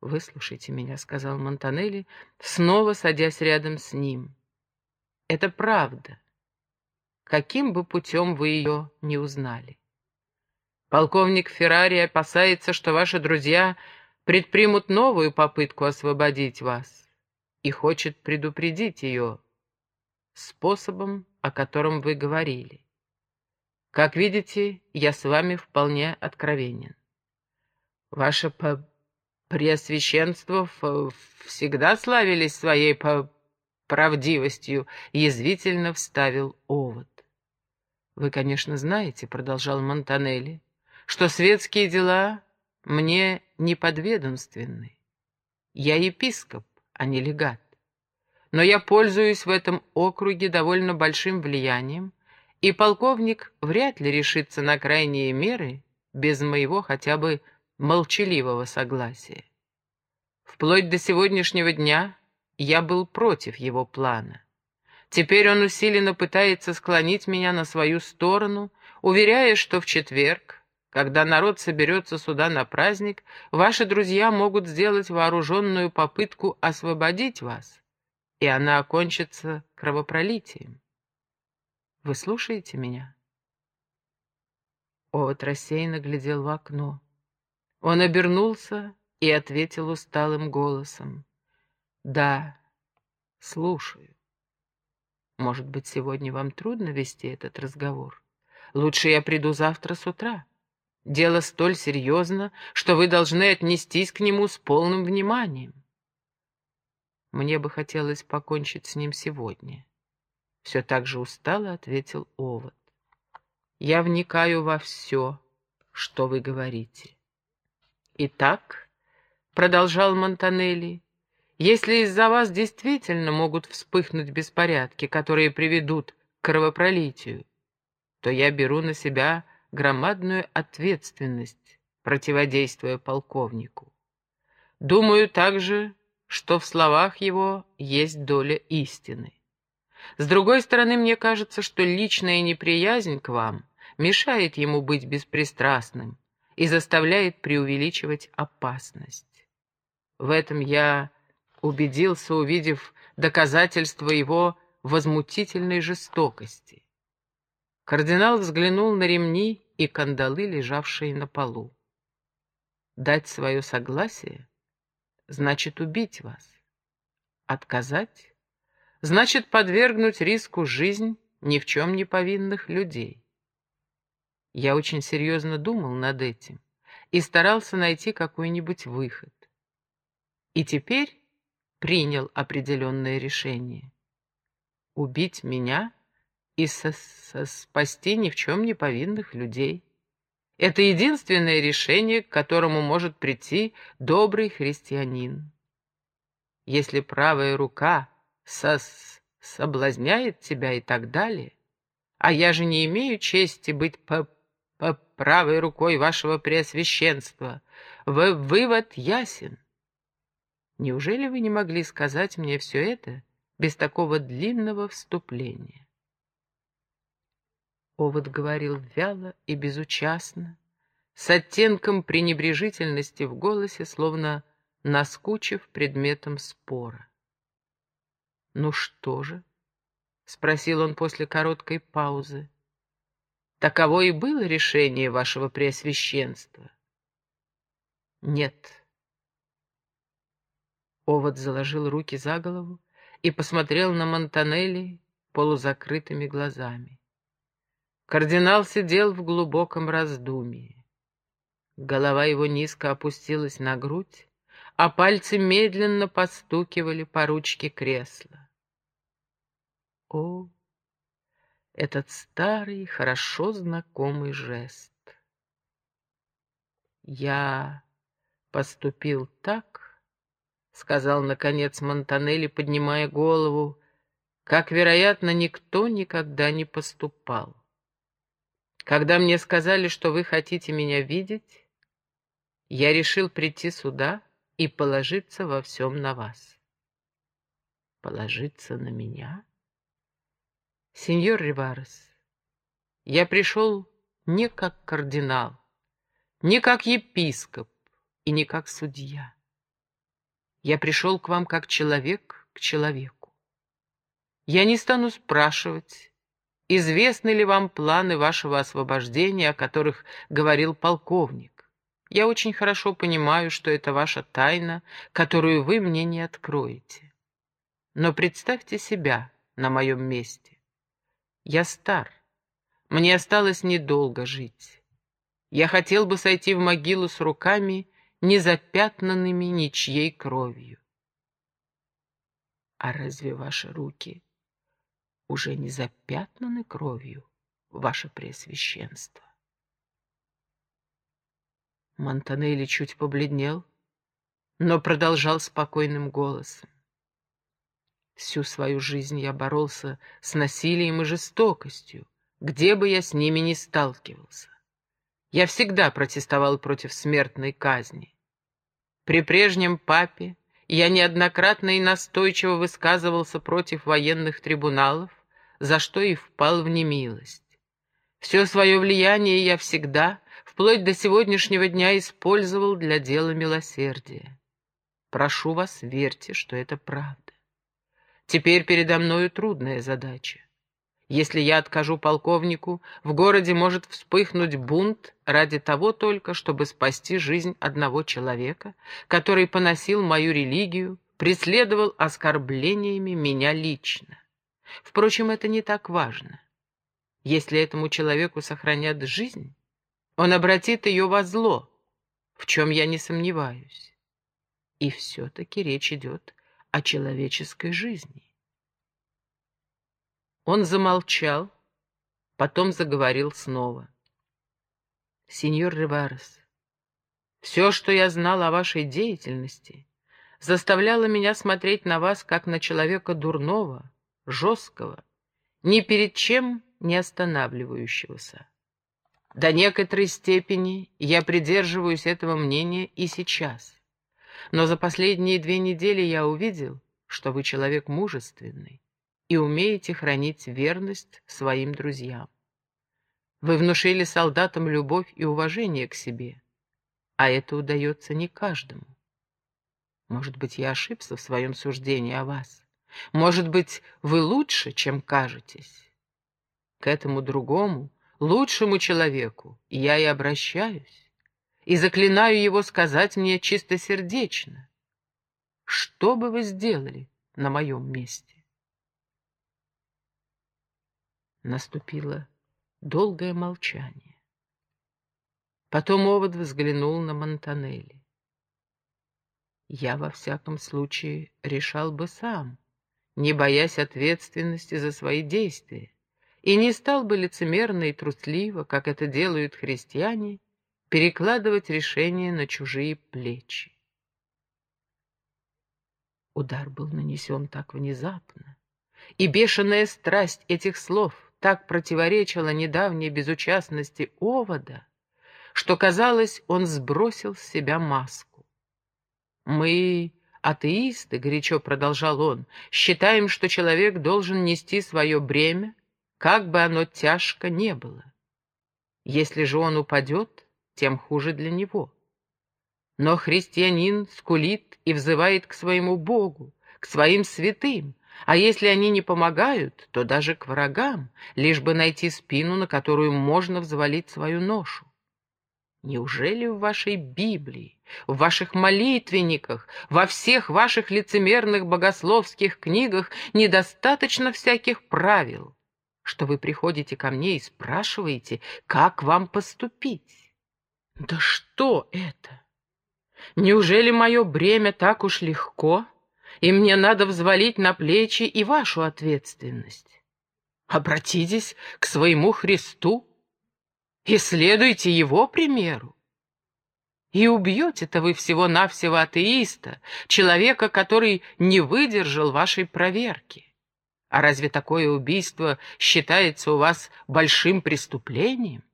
«Выслушайте меня», — сказал Монтанелли, снова садясь рядом с ним. «Это правда, каким бы путем вы ее не узнали. Полковник Феррари опасается, что ваши друзья предпримут новую попытку освободить вас и хочет предупредить ее способом, о котором вы говорили. Как видите, я с вами вполне откровенен. Ваше преосвященство всегда славились своей правдивостью, язвительно вставил овод. Вы, конечно, знаете, продолжал Монтанелли, что светские дела мне не подведомственны. Я епископ, а не легат. Но я пользуюсь в этом округе довольно большим влиянием, и полковник вряд ли решится на крайние меры без моего хотя бы молчаливого согласия. Вплоть до сегодняшнего дня я был против его плана. Теперь он усиленно пытается склонить меня на свою сторону, уверяя, что в четверг, когда народ соберется сюда на праздник, ваши друзья могут сделать вооруженную попытку освободить вас, и она окончится кровопролитием. Вы слушаете меня?» Овод рассеянно глядел в окно. Он обернулся и ответил усталым голосом. «Да, слушаю. Может быть, сегодня вам трудно вести этот разговор? Лучше я приду завтра с утра. Дело столь серьезно, что вы должны отнестись к нему с полным вниманием. Мне бы хотелось покончить с ним сегодня. Все так же устало ответил Овод. Я вникаю во все, что вы говорите. Итак, продолжал Монтанелли, если из-за вас действительно могут вспыхнуть беспорядки, которые приведут к кровопролитию, то я беру на себя громадную ответственность, противодействуя полковнику. Думаю также, что в словах его есть доля истины. С другой стороны, мне кажется, что личная неприязнь к вам мешает ему быть беспристрастным, и заставляет преувеличивать опасность. В этом я убедился, увидев доказательства его возмутительной жестокости. Кардинал взглянул на ремни и кандалы, лежавшие на полу. Дать свое согласие значит убить вас. Отказать значит подвергнуть риску жизнь ни в чем не повинных людей. Я очень серьезно думал над этим и старался найти какой-нибудь выход. И теперь принял определенное решение. Убить меня и со со спасти ни в чем не повинных людей. Это единственное решение, к которому может прийти добрый христианин. Если правая рука со соблазняет тебя и так далее, а я же не имею чести быть по по правой рукой вашего преосвященства. В вывод ясен. Неужели вы не могли сказать мне все это без такого длинного вступления? Овод говорил вяло и безучастно, с оттенком пренебрежительности в голосе, словно наскучив предметом спора. «Ну что же?» — спросил он после короткой паузы. Таково и было решение вашего преосвященства. Нет. Овод заложил руки за голову и посмотрел на Монтанелли полузакрытыми глазами. Кардинал сидел в глубоком раздумье. Голова его низко опустилась на грудь, а пальцы медленно постукивали по ручке кресла. О, этот старый, хорошо знакомый жест. «Я поступил так», — сказал, наконец, Монтанелли, поднимая голову, «как, вероятно, никто никогда не поступал. Когда мне сказали, что вы хотите меня видеть, я решил прийти сюда и положиться во всем на вас». «Положиться на меня?» Сеньор Риварес, я пришел не как кардинал, не как епископ и не как судья. Я пришел к вам как человек к человеку. Я не стану спрашивать, известны ли вам планы вашего освобождения, о которых говорил полковник. Я очень хорошо понимаю, что это ваша тайна, которую вы мне не откроете. Но представьте себя на моем месте. Я стар, мне осталось недолго жить. Я хотел бы сойти в могилу с руками, не запятнанными ничьей кровью. А разве ваши руки уже не запятнаны кровью, ваше Преосвященство? Монтанелли чуть побледнел, но продолжал спокойным голосом. Всю свою жизнь я боролся с насилием и жестокостью, где бы я с ними ни сталкивался. Я всегда протестовал против смертной казни. При прежнем папе я неоднократно и настойчиво высказывался против военных трибуналов, за что и впал в немилость. Все свое влияние я всегда, вплоть до сегодняшнего дня, использовал для дела милосердия. Прошу вас, верьте, что это правда. Теперь передо мною трудная задача. Если я откажу полковнику, в городе может вспыхнуть бунт ради того только, чтобы спасти жизнь одного человека, который поносил мою религию, преследовал оскорблениями меня лично. Впрочем, это не так важно. Если этому человеку сохранят жизнь, он обратит ее во зло, в чем я не сомневаюсь. И все-таки речь идет о человеческой жизни. Он замолчал, потом заговорил снова. «Сеньор Риварес, все, что я знал о вашей деятельности, заставляло меня смотреть на вас как на человека дурного, жесткого, ни перед чем не останавливающегося. До некоторой степени я придерживаюсь этого мнения и сейчас. Но за последние две недели я увидел, что вы человек мужественный, и умеете хранить верность своим друзьям. Вы внушили солдатам любовь и уважение к себе, а это удается не каждому. Может быть, я ошибся в своем суждении о вас. Может быть, вы лучше, чем кажетесь. К этому другому, лучшему человеку я и обращаюсь, и заклинаю его сказать мне чистосердечно, что бы вы сделали на моем месте. Наступило долгое молчание. Потом Овод взглянул на Монтанелли. Я, во всяком случае, решал бы сам, не боясь ответственности за свои действия, и не стал бы лицемерно и трусливо, как это делают христиане, перекладывать решения на чужие плечи. Удар был нанесен так внезапно, и бешеная страсть этих слов — так противоречила недавней безучастности овода, что, казалось, он сбросил с себя маску. «Мы, атеисты, — горячо продолжал он, — считаем, что человек должен нести свое бремя, как бы оно тяжко не было. Если же он упадет, тем хуже для него. Но христианин скулит и взывает к своему Богу, к своим святым, а если они не помогают, то даже к врагам, лишь бы найти спину, на которую можно взвалить свою ношу. Неужели в вашей Библии, в ваших молитвенниках, во всех ваших лицемерных богословских книгах недостаточно всяких правил, что вы приходите ко мне и спрашиваете, как вам поступить? Да что это? Неужели мое бремя так уж легко, и мне надо взвалить на плечи и вашу ответственность. Обратитесь к своему Христу и следуйте Его примеру. И убьете-то вы всего-навсего атеиста, человека, который не выдержал вашей проверки. А разве такое убийство считается у вас большим преступлением?